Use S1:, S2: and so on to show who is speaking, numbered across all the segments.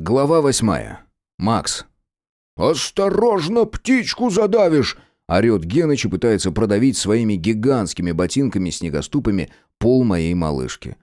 S1: Глава восьмая. Макс.
S2: «Осторожно, птичку задавишь!»
S1: Орет Геныч и пытается продавить своими гигантскими ботинками-снегоступами пол моей малышки.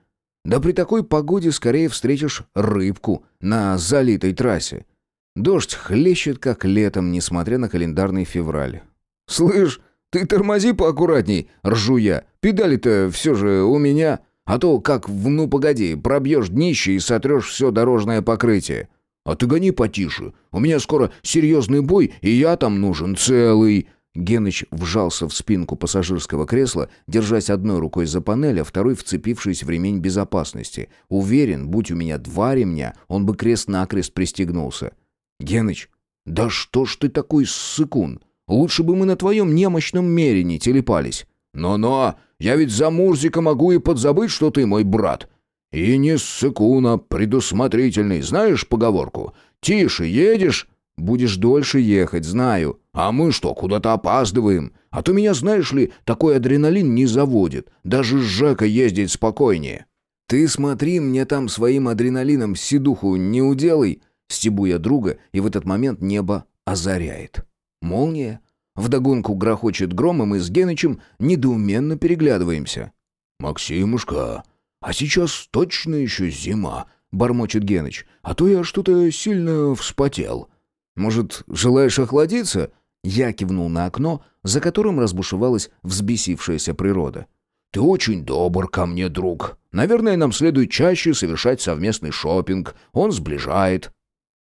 S1: Да при такой погоде скорее встретишь рыбку на залитой трассе. Дождь хлещет, как летом, несмотря на календарный февраль. «Слышь, ты тормози поаккуратней!» — ржу я. «Педали-то все же у меня, а то, как в «ну погоди», пробьешь днище и сотрешь все дорожное покрытие».
S2: «А ты гони потише. У меня скоро серьезный бой, и я там нужен целый».
S1: Геныч вжался в спинку пассажирского кресла, держась одной рукой за панель, а второй вцепившись в ремень безопасности. Уверен, будь у меня два ремня, он бы крест-накрест пристегнулся. «Геныч, да что ж ты такой ссыкун? Лучше бы мы на твоем немощном мерине телепались».
S2: «Но-но, я ведь за Мурзика могу и подзабыть, что ты мой брат. И не ссыкуна, предусмотрительный. Знаешь поговорку? Тише едешь, будешь дольше ехать, знаю. А мы что, куда-то опаздываем? А то меня, знаешь ли, такой адреналин не заводит. Даже с Жека ездить спокойнее».
S1: «Ты смотри, мне там своим адреналином седуху не уделай!» Стебу я друга, и в этот момент небо озаряет. Молния. Вдогонку грохочет гром, и мы с Генычем недоуменно переглядываемся.
S2: «Максимушка, а сейчас точно еще зима», — бормочет Геныч. «А то я что-то сильно вспотел».
S1: «Может, желаешь охладиться?» Я кивнул на окно, за которым разбушевалась взбесившаяся природа.
S2: «Ты очень добр ко мне, друг. Наверное, нам следует чаще совершать совместный шопинг. Он сближает».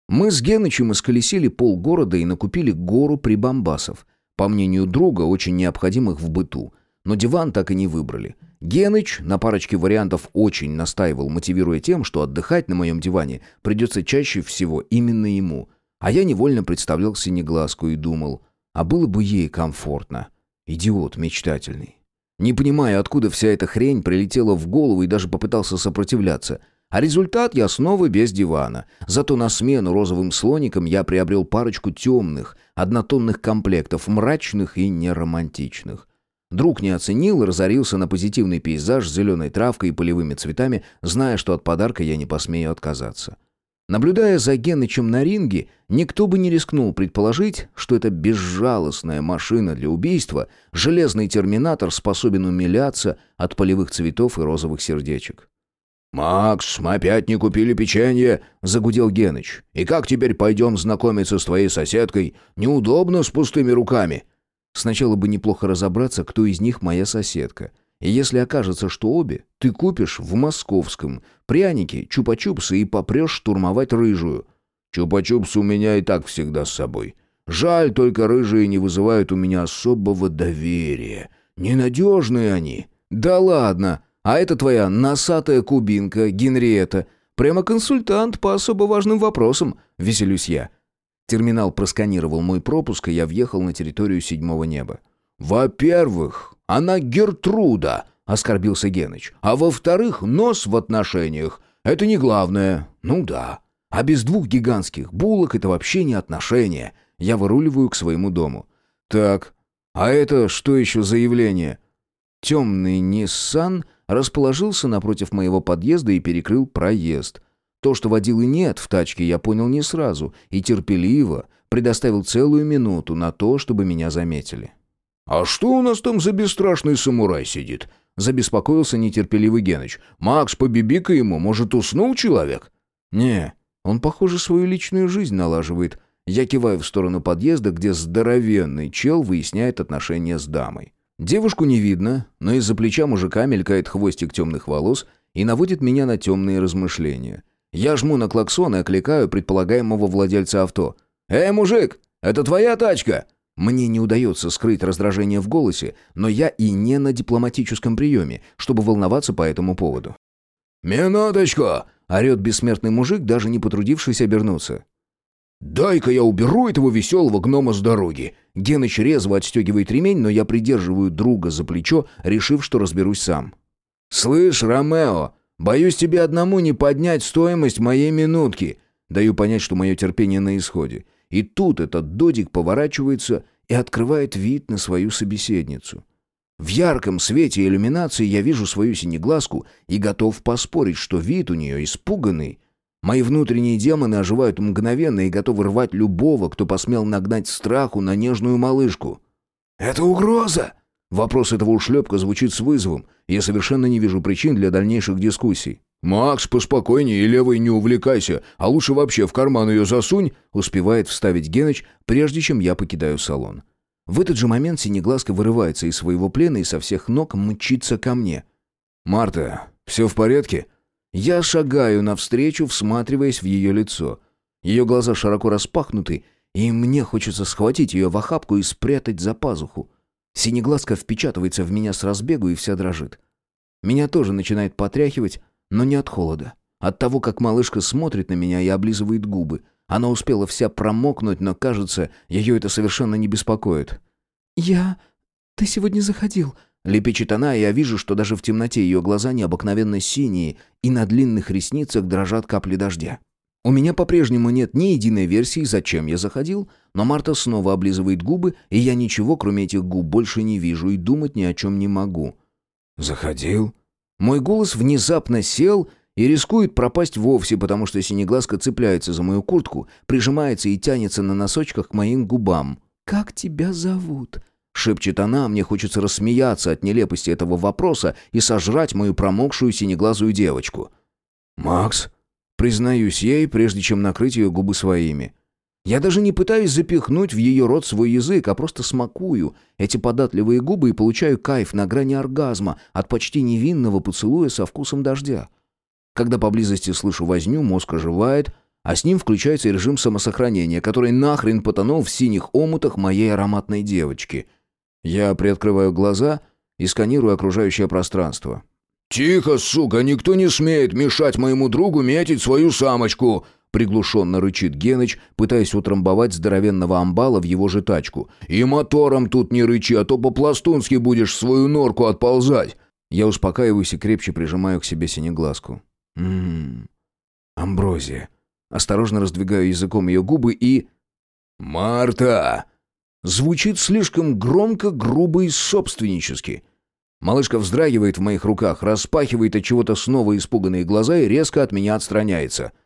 S1: Мы с Генычем исколесили полгорода и накупили гору прибамбасов, по мнению друга, очень необходимых в быту. Но диван так и не выбрали. Геныч на парочке вариантов очень настаивал, мотивируя тем, что отдыхать на моем диване придется чаще всего именно ему. А я невольно представлял синеглазку и думал, а было бы ей комфортно. Идиот мечтательный. Не понимая, откуда вся эта хрень прилетела в голову и даже попытался сопротивляться – а результат я снова без дивана. Зато на смену розовым слоникам я приобрел парочку темных, однотонных комплектов, мрачных и неромантичных. Друг не оценил и разорился на позитивный пейзаж с зеленой травкой и полевыми цветами, зная, что от подарка я не посмею отказаться. Наблюдая за Генычем на ринге, никто бы не рискнул предположить, что эта безжалостная машина для убийства, железный терминатор способен умиляться от полевых цветов и розовых сердечек.
S2: «Макс, мы опять не купили печенье», — загудел Геныч. «И как теперь пойдем знакомиться с твоей соседкой? Неудобно с пустыми руками».
S1: Сначала бы неплохо разобраться, кто из них моя соседка. И если окажется, что обе, ты купишь в московском пряники, чупа-чупсы и попрешь штурмовать рыжую.
S2: Чупа-чупсы у меня и так всегда с собой. Жаль, только рыжие не вызывают у меня особого доверия. Ненадежные они.
S1: Да ладно, а это твоя носатая кубинка, Генриетта. Прямо консультант по особо важным вопросам, веселюсь я. Терминал просканировал мой пропуск, и я въехал на территорию седьмого неба.
S2: «Во-первых, она Гертруда», — оскорбился Геныч. «А во-вторых, нос в отношениях. Это не главное. Ну да. А без двух гигантских булок это вообще не отношения».
S1: Я выруливаю к своему дому. «Так, а это что еще за явление?» Темный Ниссан расположился напротив моего подъезда и перекрыл проезд. То, что водилы нет в тачке, я понял не сразу и терпеливо предоставил целую минуту на то, чтобы меня заметили.
S2: «А что у нас там за бесстрашный самурай сидит?» — забеспокоился нетерпеливый Геныч. «Макс, побеби-ка ему, может, уснул человек?»
S1: «Не, он, похоже, свою личную жизнь налаживает». Я киваю в сторону подъезда, где здоровенный чел выясняет отношения с дамой. Девушку не видно, но из-за плеча мужика мелькает хвостик темных волос и наводит меня на темные размышления. Я жму на клаксон и окликаю предполагаемого владельца авто. «Эй, мужик, это твоя тачка?» Мне не удается скрыть раздражение в голосе, но я и не на дипломатическом приеме, чтобы волноваться по этому поводу.
S2: «Минуточку!» — орет бессмертный мужик, даже не потрудившись обернуться. «Дай-ка я уберу этого веселого гнома с дороги!»
S1: Геныч резво отстегивает ремень, но я придерживаю друга за плечо, решив, что разберусь сам.
S2: «Слышь, Ромео, боюсь тебе одному не поднять стоимость моей минутки!»
S1: Даю понять, что мое терпение на исходе. И тут этот додик поворачивается и открывает вид на свою собеседницу. В ярком свете иллюминации я вижу свою синеглазку и готов поспорить, что вид у нее испуганный. Мои внутренние демоны оживают мгновенно и готовы рвать любого, кто посмел нагнать страху на нежную малышку. «Это угроза!» Вопрос этого ушлепка звучит с вызовом, я совершенно не вижу причин для дальнейших дискуссий.
S2: «Макс, поспокойнее и левой не увлекайся, а лучше вообще в карман ее засунь»,
S1: успевает вставить Геныч, прежде чем я покидаю салон. В этот же момент Синеглазка вырывается из своего плена и со всех ног мчится ко мне.
S2: «Марта, все в порядке?»
S1: Я шагаю навстречу, всматриваясь в ее лицо. Ее глаза широко распахнуты, и мне хочется схватить ее в охапку и спрятать за пазуху. Синеглазка впечатывается в меня с разбегу и вся дрожит. Меня тоже начинает потряхивать, но не от холода. От того, как малышка смотрит на меня и облизывает губы. Она успела вся промокнуть, но, кажется, ее это совершенно не беспокоит. «Я... Ты сегодня заходил...» Лепечет она, и я вижу, что даже в темноте ее глаза необыкновенно синие, и на длинных ресницах дрожат капли дождя. У меня по-прежнему нет ни единой версии, зачем я заходил, но Марта снова облизывает губы, и я ничего, кроме этих губ, больше не вижу и думать ни о чем не могу.
S2: «Заходил?»
S1: Мой голос внезапно сел и рискует пропасть вовсе, потому что синеглазка цепляется за мою куртку, прижимается и тянется на носочках к моим губам. «Как тебя зовут?» Шепчет она, мне хочется рассмеяться от нелепости этого вопроса и сожрать мою промокшую синеглазую девочку.
S2: «Макс?»
S1: Признаюсь ей, прежде чем накрыть ее губы своими. Я даже не пытаюсь запихнуть в ее рот свой язык, а просто смакую эти податливые губы и получаю кайф на грани оргазма от почти невинного поцелуя со вкусом дождя. Когда поблизости слышу возню, мозг оживает, а с ним включается режим самосохранения, который нахрен потонул в синих омутах моей ароматной девочки. Я приоткрываю глаза и сканирую окружающее пространство.
S2: «Тихо, сука, никто не смеет мешать моему другу метить свою самочку!» Приглушенно рычит Геныч, пытаясь утрамбовать здоровенного амбала в его же тачку. «И мотором тут не рычи, а то по-пластунски будешь свою норку отползать!»
S1: Я успокаиваюсь и крепче прижимаю к себе синеглазку. «Ммм... Амброзия». Осторожно раздвигаю языком ее губы и...
S2: «Марта!»
S1: Звучит слишком громко, грубо и собственнически. Малышка вздрагивает в моих руках, распахивает от чего-то снова испуганные глаза и резко от меня отстраняется —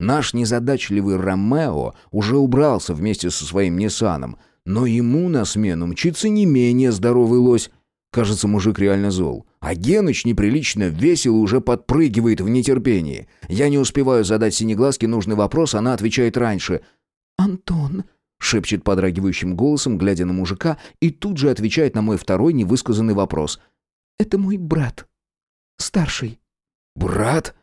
S1: Наш незадачливый Ромео уже убрался вместе со своим Ниссаном, но ему на смену мчится не менее здоровый лось. Кажется, мужик реально зол. А Геныч неприлично весело уже подпрыгивает в нетерпении. Я не успеваю задать Синеглазке нужный вопрос, она отвечает раньше. «Антон», — шепчет подрагивающим голосом, глядя на мужика, и тут же отвечает на мой второй невысказанный вопрос. «Это мой брат. Старший».
S2: «Брат?»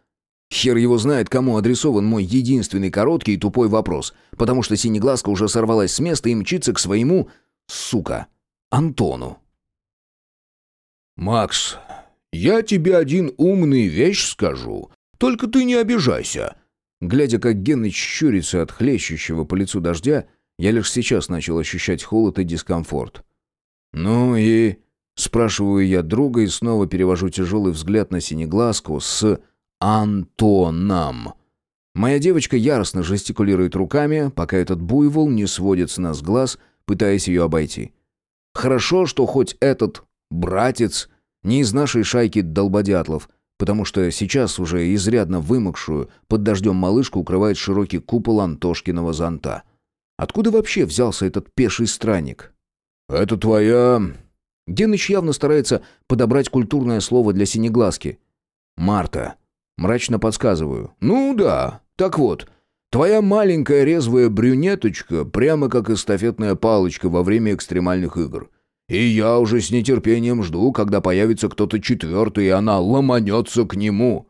S1: Хер его знает, кому адресован мой единственный короткий и тупой вопрос, потому что синеглазка уже сорвалась с места и мчится к своему, сука, Антону.
S2: «Макс, я тебе один умный вещь скажу, только ты не обижайся».
S1: Глядя, как Геныч щурится от хлещущего по лицу дождя, я лишь сейчас начал ощущать холод и дискомфорт. «Ну и...» — спрашиваю я друга и снова перевожу тяжелый взгляд на синеглазку с Антоном. Моя девочка яростно жестикулирует руками, пока этот буйвол не сводит с нас глаз, пытаясь ее обойти. Хорошо, что хоть этот братец не из нашей шайки долбодятлов, потому что сейчас уже изрядно вымокшую под дождем малышку укрывает широкий купол Антошкиного зонта. Откуда вообще взялся этот пеший странник?
S2: «Это твоя...»
S1: Геныч явно старается подобрать культурное слово для синеглазки.
S2: «Марта»,
S1: Мрачно подсказываю.
S2: «Ну да. Так вот, твоя маленькая резвая брюнеточка прямо как эстафетная палочка во время экстремальных игр. И я уже с нетерпением жду, когда появится кто-то четвертый, и она ломанется к нему».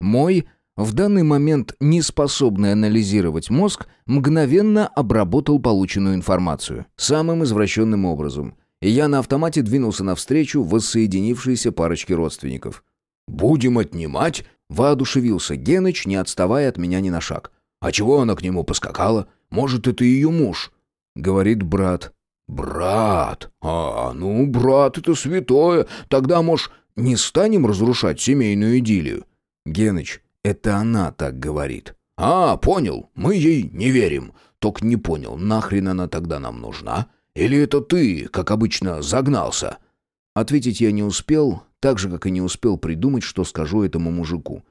S1: Мой, в данный момент не способный анализировать мозг, мгновенно обработал полученную информацию самым извращенным образом, и я на автомате двинулся навстречу воссоединившейся парочке родственников.
S2: «Будем отнимать
S1: Воодушевился Геныч, не отставая от меня ни на шаг.
S2: «А чего она к нему поскакала? Может, это ее муж?»
S1: Говорит брат.
S2: «Брат? А, ну, брат, это святое. Тогда, может, не станем разрушать семейную идиллию?»
S1: «Геныч, это она так говорит».
S2: «А, понял. Мы ей не верим. Только не понял, нахрен она тогда нам нужна? Или это ты, как обычно, загнался?»
S1: Ответить я не успел, так же, как и не успел придумать, что скажу этому мужику.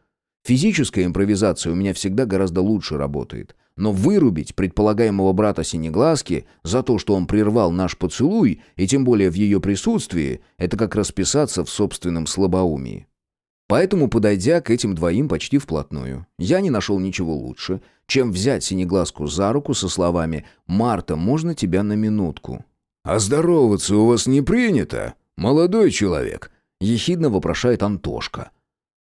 S1: Физическая импровизация у меня всегда гораздо лучше работает. Но вырубить предполагаемого брата Синеглазки за то, что он прервал наш поцелуй, и тем более в ее присутствии, это как расписаться в собственном слабоумии. Поэтому, подойдя к этим двоим почти вплотную, я не нашел ничего лучше, чем взять Синеглазку за руку со словами «Марта, можно тебя на минутку?»
S2: «А здороваться у вас не принято, молодой человек?» — ехидно вопрошает Антошка.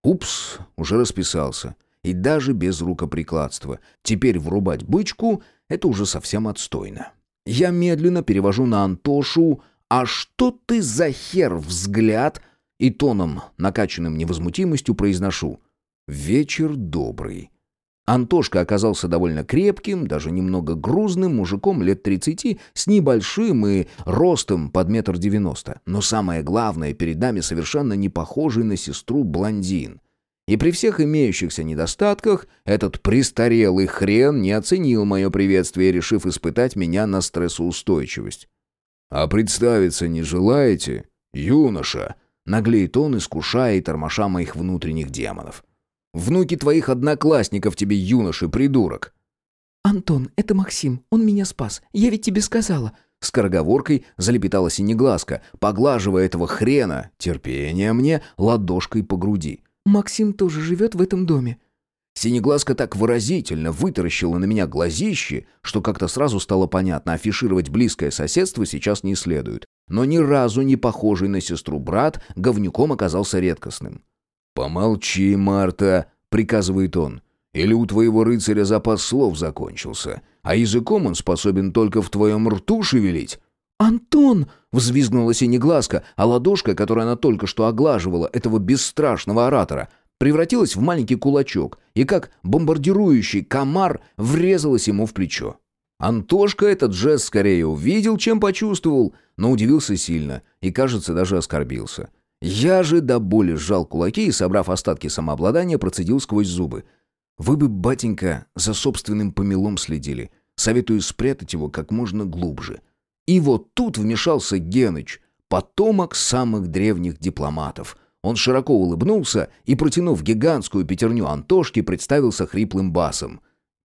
S1: «Упс, уже расписался. И даже без рукоприкладства. Теперь врубать бычку — это уже совсем отстойно. Я медленно перевожу на Антошу «А что ты за хер взгляд?» И тоном, накачанным невозмутимостью, произношу «Вечер добрый». Антошка оказался довольно крепким, даже немного грузным мужиком лет 30, с небольшим и ростом под метр девяносто. Но самое главное, перед нами совершенно не похожий на сестру блондин. И при всех имеющихся недостатках этот престарелый хрен не оценил мое приветствие, решив испытать меня на стрессоустойчивость.
S2: «А представиться не желаете, юноша?»
S1: Наглеет он, искушая и тормоша моих внутренних демонов. «Внуки твоих одноклассников тебе, юноши, придурок!»
S3: «Антон, это Максим, он меня спас, я ведь тебе сказала!»
S1: Скороговоркой залепетала синеглазка, поглаживая этого хрена, терпение мне, ладошкой по груди.
S3: «Максим тоже живет в этом доме».
S1: Синеглазка так выразительно вытаращила на меня глазищи, что как-то сразу стало понятно, афишировать близкое соседство сейчас не следует но ни разу не похожий на сестру брат говнюком оказался редкостным.
S2: «Помолчи, Марта», — приказывает он. «Или у твоего рыцаря запас слов закончился, а языком он способен только в твоем рту шевелить».
S3: «Антон!»
S1: — взвизгнула синеглазка, а ладошка, которую она только что оглаживала этого бесстрашного оратора, превратилась в маленький кулачок и, как бомбардирующий комар, врезалась ему в плечо. Антошка этот жест скорее увидел, чем почувствовал, но удивился сильно и, кажется, даже оскорбился. Я же до боли сжал кулаки и, собрав остатки самообладания, процедил сквозь зубы. «Вы бы, батенька, за собственным помелом следили. Советую спрятать его как можно глубже». И вот тут вмешался Геныч, потомок самых древних дипломатов. Он широко улыбнулся и, протянув гигантскую пятерню Антошки, представился хриплым басом.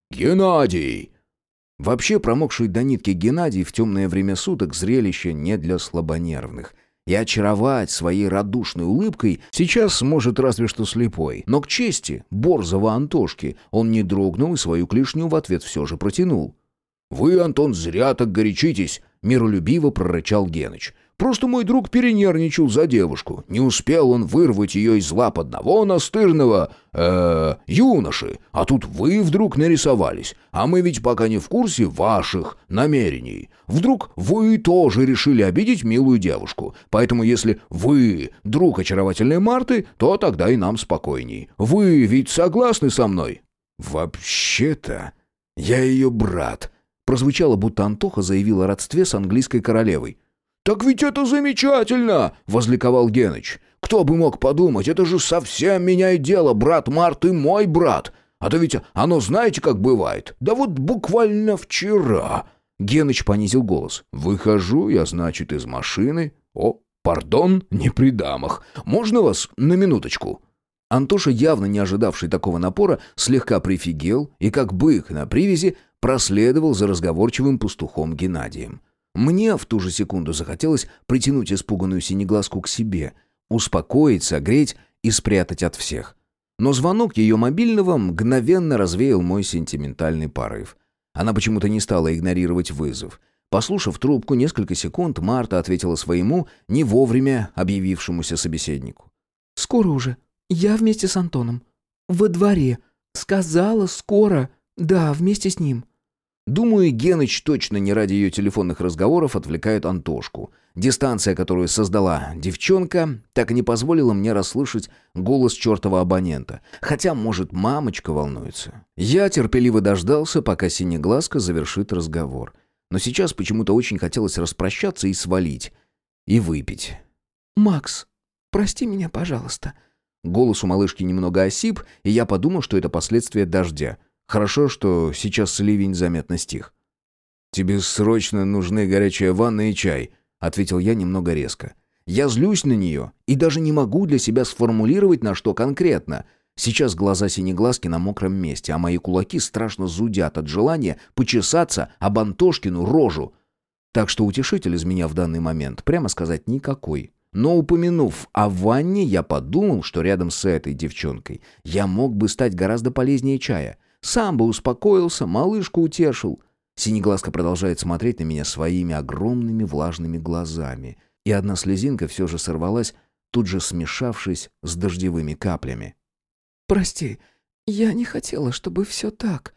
S2: «Геннадий!»
S1: Вообще промокший до нитки Геннадий в темное время суток зрелище не для слабонервных. И очаровать своей радушной улыбкой сейчас сможет разве что слепой. Но к чести Борзова Антошки он не дрогнул и свою клешню в ответ все же протянул.
S2: «Вы, Антон, зря так горячитесь!» — миролюбиво прорычал Геныч. Просто мой друг перенервничал за девушку. Не успел он вырвать ее из лап одного настырного, э, юноши. А тут вы вдруг нарисовались. А мы ведь пока не в курсе ваших намерений. Вдруг вы тоже решили обидеть милую девушку. Поэтому если вы друг очаровательной Марты, то тогда и нам спокойней. Вы ведь согласны со мной?
S1: Вообще-то я ее брат. Прозвучало, будто Антоха заявил о родстве с английской королевой.
S2: «Так ведь это замечательно!» — возликовал Геныч. «Кто бы мог подумать, это же совсем меняет дело, брат Марты мой брат! А то ведь оно знаете, как бывает? Да вот буквально вчера...»
S1: Геныч понизил голос.
S2: «Выхожу я, значит, из машины. О, пардон, не при дамах. Можно вас на минуточку?»
S1: Антоша, явно не ожидавший такого напора, слегка прифигел и, как бык на привязи, проследовал за разговорчивым пастухом Геннадием. Мне в ту же секунду захотелось притянуть испуганную синеглазку к себе, успокоить, согреть и спрятать от всех. Но звонок ее мобильного мгновенно развеял мой сентиментальный порыв. Она почему-то не стала игнорировать вызов. Послушав трубку несколько секунд, Марта ответила своему, не вовремя объявившемуся собеседнику.
S3: «Скоро уже. Я вместе с Антоном. Во дворе. Сказала, скоро. Да, вместе с ним».
S1: Думаю, Геныч точно не ради ее телефонных разговоров отвлекает Антошку. Дистанция, которую создала девчонка, так и не позволила мне расслышать голос чертова абонента. Хотя, может, мамочка волнуется. Я терпеливо дождался, пока Синеглазка завершит разговор. Но сейчас почему-то очень хотелось распрощаться и свалить. И выпить.
S3: «Макс, прости меня, пожалуйста».
S1: Голос у малышки немного осип, и я подумал, что это последствия дождя. Хорошо, что сейчас ливень заметно стих. «Тебе срочно нужны горячая ванна и чай», — ответил я немного резко. «Я злюсь на нее и даже не могу для себя сформулировать, на что конкретно. Сейчас глаза синеглазки на мокром месте, а мои кулаки страшно зудят от желания почесаться об Антошкину рожу. Так что утешитель из меня в данный момент, прямо сказать, никакой. Но упомянув о ванне, я подумал, что рядом с этой девчонкой я мог бы стать гораздо полезнее чая. Сам бы успокоился, малышку утешил. Синеглазка продолжает смотреть на меня своими огромными влажными глазами. И одна слезинка все же сорвалась, тут же смешавшись с дождевыми каплями.
S3: «Прости, я не хотела, чтобы все так».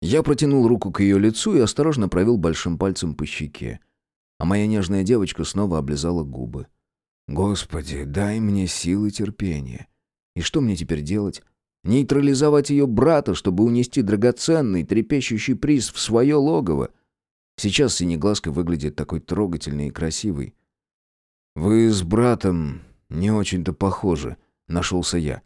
S1: Я протянул руку к ее лицу и осторожно провел большим пальцем по щеке. А моя нежная девочка снова облизала губы. Господи, дай мне силы терпения. И что мне теперь делать? Нейтрализовать ее брата, чтобы унести драгоценный, трепещущий приз в свое логово? Сейчас Синеглазка выглядит такой трогательной и красивой. «Вы с братом не очень-то похожи», — нашелся я.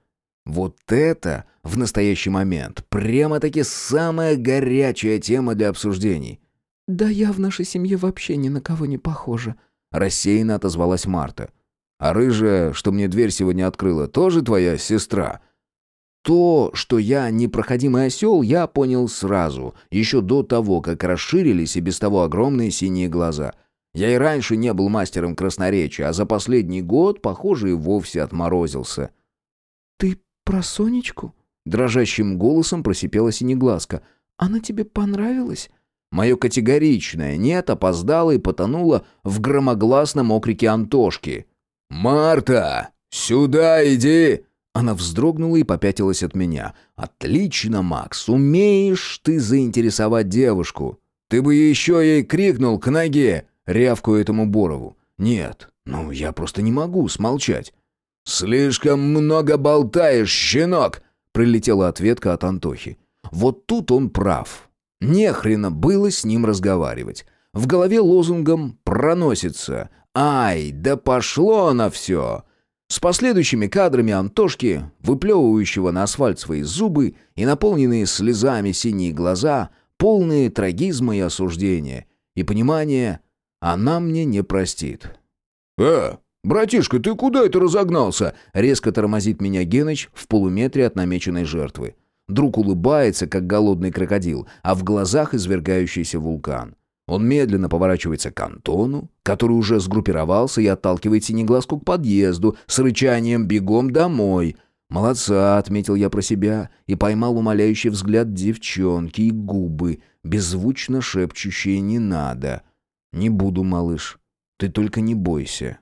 S1: Вот это в настоящий момент прямо-таки самая горячая тема для обсуждений.
S3: «Да я в нашей семье вообще ни на кого не похожа», —
S1: рассеянно отозвалась Марта. А рыжая, что мне дверь сегодня открыла, тоже твоя сестра?» То, что я непроходимый осел, я понял сразу, еще до того, как расширились и без того огромные синие глаза. Я и раньше не был мастером красноречия, а за последний год, похоже, и вовсе отморозился.
S3: «Ты про Сонечку?»
S1: Дрожащим голосом просипела синеглазка.
S3: «Она тебе понравилась?»
S1: Мое категоричное «нет» опоздало и потонуло в громогласном окрике Антошки. «Марта, сюда иди!» Она вздрогнула и попятилась от меня. «Отлично, Макс, умеешь ты заинтересовать девушку. Ты бы еще ей крикнул к ноге!» Рявку этому Борову. «Нет, ну я просто не могу смолчать». «Слишком много болтаешь, щенок!» Прилетела ответка от Антохи. Вот тут он прав. Нехрена было с ним разговаривать. В голове лозунгом проносится Ай, да пошло на все! С последующими кадрами Антошки, выплевывающего на асфальт свои зубы и наполненные слезами синие глаза, полные трагизма и осуждения, и понимания «она мне не простит». «Э, братишка, ты куда это разогнался?» Резко тормозит меня Геныч в полуметре от намеченной жертвы. Друг улыбается, как голодный крокодил, а в глазах извергающийся вулкан. Он медленно поворачивается к Антону, который уже сгруппировался и отталкивает синеглазку к подъезду с рычанием «бегом домой». «Молодца», — отметил я про себя, и поймал умоляющий взгляд девчонки и губы, беззвучно шепчущие «не надо». «Не буду, малыш, ты только не бойся».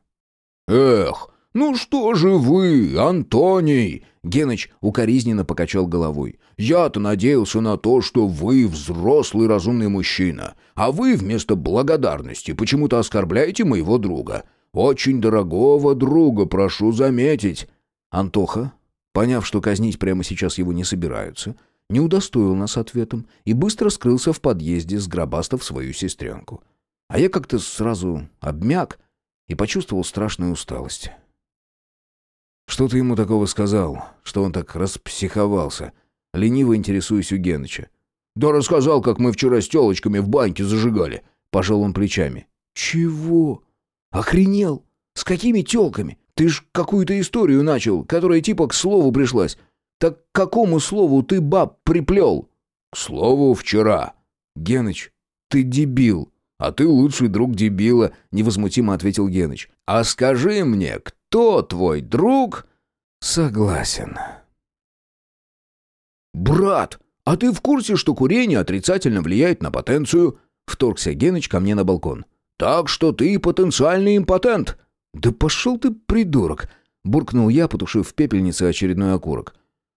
S1: «Эх, ну что же вы, Антоний?» Геныч укоризненно покачал головой. «Я-то надеялся на то, что вы взрослый разумный мужчина, а вы вместо благодарности почему-то оскорбляете моего друга. Очень дорогого друга, прошу заметить». Антоха, поняв, что казнить прямо сейчас его не собираются, не удостоил нас ответом и быстро скрылся в подъезде, сгробастав свою сестренку. А я как-то сразу обмяк и почувствовал страшную усталость. «Что ты ему такого сказал, что он так распсиховался?» Лениво интересуюсь у Геныча. «Да рассказал, как мы вчера с телочками в баньке зажигали». Пожал он плечами. «Чего? Охренел? С какими телками? Ты ж какую-то историю начал, которая типа к слову пришлась. Так к какому слову ты баб приплел?» «К слову, вчера». «Геныч, ты дебил». «А ты лучший друг дебила», — невозмутимо ответил Геныч. «А скажи мне, кто кто твой друг?» «Согласен». «Брат, а ты в курсе, что курение отрицательно влияет на потенцию?» Вторгся Геныч ко мне на балкон. «Так что ты потенциальный импотент». «Да пошел ты, придурок!» Буркнул я, потушив в пепельнице очередной окурок.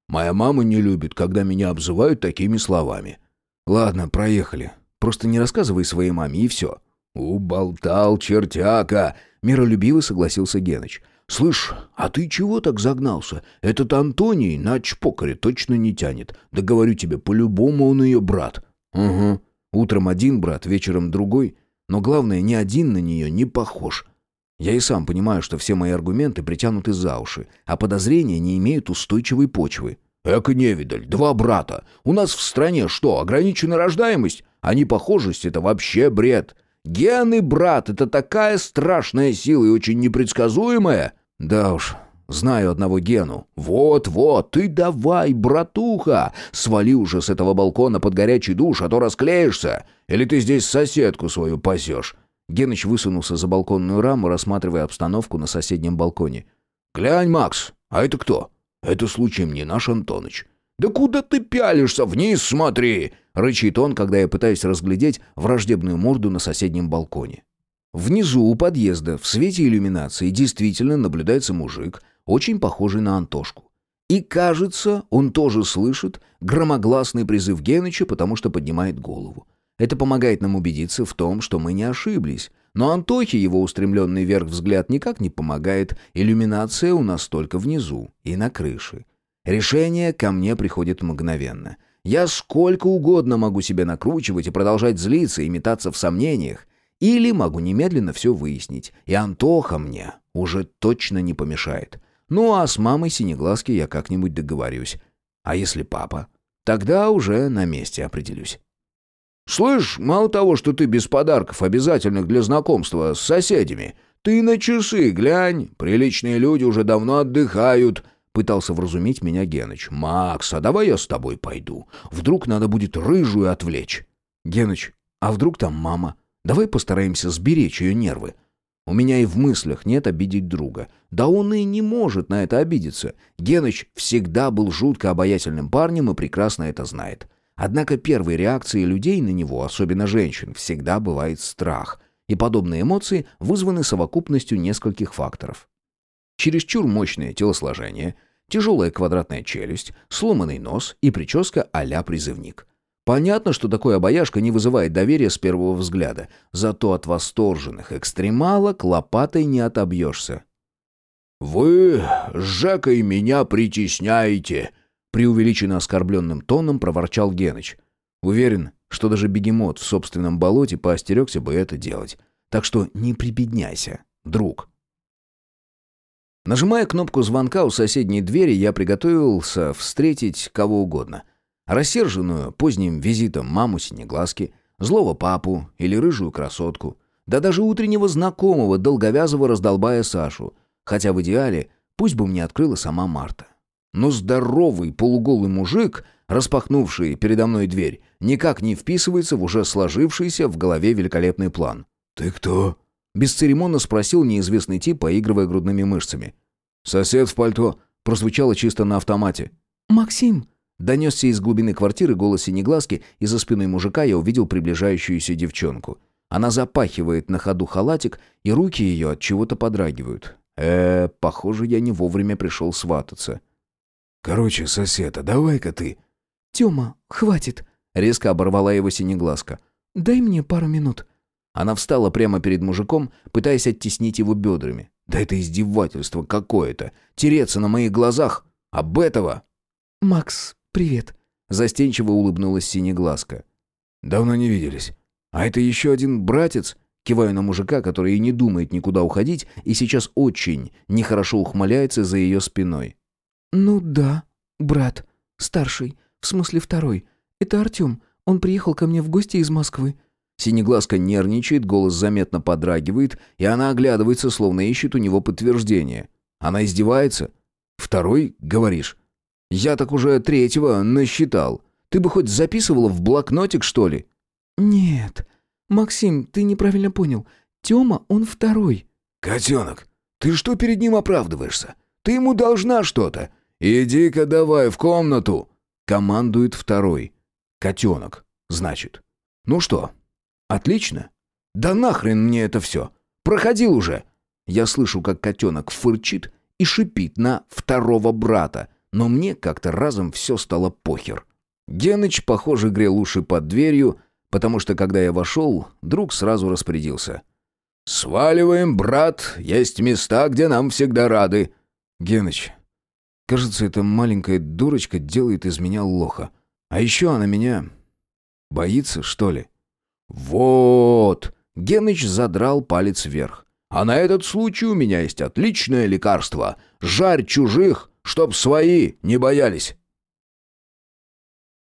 S1: «Моя мама не любит, когда меня обзывают такими словами». «Ладно, проехали. Просто не рассказывай своей маме, и все». «Уболтал чертяка!» — миролюбиво согласился Геныч. «Слышь, а ты чего так загнался? Этот Антоний на чпокаре точно не тянет. Да говорю тебе, по-любому он ее брат». «Угу. Утром один брат, вечером другой. Но главное, ни один на нее не похож». Я и сам понимаю, что все мои аргументы притянуты за уши, а подозрения не имеют устойчивой почвы. «Эка невидаль, два брата. У нас в стране что, ограничена рождаемость? А непохожесть — это вообще бред. Гены, брат, это такая страшная сила и очень непредсказуемая. Да уж, Знаю одного Гену. Вот-вот, ты давай, братуха, свали уже с этого балкона под горячий душ, а то расклеишься. Или ты здесь соседку свою пасешь?» Геныч высунулся за балконную раму, рассматривая обстановку на соседнем балконе. «Глянь, Макс, а это кто? Это случаем не наш Антоныч. «Да куда ты пялишься? Вниз смотри!» — рычит он, когда я пытаюсь разглядеть враждебную морду на соседнем балконе. Внизу у подъезда, в свете иллюминации, действительно наблюдается мужик, очень похожий на Антошку. И кажется, он тоже слышит громогласный призыв Геныча, потому что поднимает голову. Это помогает нам убедиться в том, что мы не ошиблись. Но Антохе его устремленный вверх взгляд никак не помогает. Иллюминация у нас только внизу и на крыше. Решение ко мне приходит мгновенно. Я сколько угодно могу себя накручивать и продолжать злиться и метаться в сомнениях. Или могу немедленно все выяснить. И Антоха мне уже точно не помешает. Ну а с мамой Синеглазки я как-нибудь договорюсь. А если папа? Тогда уже на месте определюсь. «Слышь, мало того, что ты без подарков, обязательных для знакомства с соседями, ты на часы глянь, приличные люди уже давно отдыхают», Пытался вразумить меня Геныч. «Макс, а давай я с тобой пойду. Вдруг надо будет рыжую отвлечь». «Геныч, а вдруг там мама? Давай постараемся сберечь ее нервы». У меня и в мыслях нет обидеть друга. Да он и не может на это обидеться. Геныч всегда был жутко обаятельным парнем и прекрасно это знает. Однако первой реакцией людей на него, особенно женщин, всегда бывает страх. И подобные эмоции вызваны совокупностью нескольких факторов. Чересчур мощное телосложение, тяжелая квадратная челюсть, сломанный нос и прическа а-ля призывник. Понятно, что такое обаяшка не вызывает доверия с первого взгляда, зато от восторженных экстремалок лопатой не отобьешься.
S2: «Вы с Жекой меня притесняете!» преувеличенно оскорбленным тоном проворчал Геныч.
S1: Уверен, что даже бегемот в собственном болоте поостерегся бы это делать. Так что не прибедняйся, друг. Нажимая кнопку звонка у соседней двери, я приготовился встретить кого угодно. Рассерженную поздним визитом маму Синеглазки, злого папу или рыжую красотку, да даже утреннего знакомого, долговязого раздолбая Сашу, хотя в идеале пусть бы мне открыла сама Марта. Но здоровый полуголый мужик, распахнувший передо мной дверь, никак не вписывается в уже сложившийся в голове великолепный план.
S2: «Ты кто?»
S1: Бесцеремонно спросил неизвестный тип, поигрывая грудными мышцами.
S2: «Сосед в пальто», прозвучало чисто на автомате.
S3: «Максим!»
S1: Донесся из глубины квартиры голос синеглазки, и за спиной мужика я увидел приближающуюся девчонку. Она запахивает на ходу халатик, и руки ее от чего-то подрагивают. Э, похоже, я не вовремя пришел свататься.
S2: «Короче, соседа, давай-ка ты...»
S3: «Тема, хватит!»
S1: — резко оборвала его синеглазка.
S3: «Дай мне пару минут».
S1: Она встала прямо перед мужиком, пытаясь оттеснить его бедрами. Да это издевательство какое-то. Тереться на моих глазах. Об этого.
S3: «Макс, привет».
S1: Застенчиво улыбнулась синеглазка.
S2: «Давно не виделись.
S1: А это еще один братец?» Киваю на мужика, который и не думает никуда уходить, и сейчас очень нехорошо ухмыляется за ее спиной.
S3: «Ну да, брат. Старший. В смысле второй. Это Артем. Он приехал ко мне в гости из Москвы.
S1: Синеглазка нервничает, голос заметно подрагивает, и она оглядывается, словно ищет у него подтверждение. Она издевается? Второй, говоришь? Я так уже третьего насчитал. Ты бы хоть записывала в блокнотик, что ли?
S3: Нет. Максим, ты неправильно понял. Тёма, он второй.
S2: Котенок, ты что перед ним оправдываешься? Ты ему должна что-то. Иди-ка давай в комнату.
S1: Командует второй. Котенок, значит. Ну что, Отлично. Да нахрен мне это все. Проходил уже. Я слышу, как котенок фырчит и шипит на второго брата, но мне как-то разом все стало похер. Геныч, похоже, грел уши под дверью, потому что, когда я вошел, друг сразу распорядился.
S2: «Сваливаем, брат, есть места, где нам всегда рады».
S1: «Геныч, кажется, эта маленькая дурочка делает из меня лоха. А еще она меня... боится, что ли?»
S2: «Вот!» — Геныч задрал палец вверх. «А на этот случай у меня есть отличное лекарство. Жарь чужих, чтоб свои не боялись».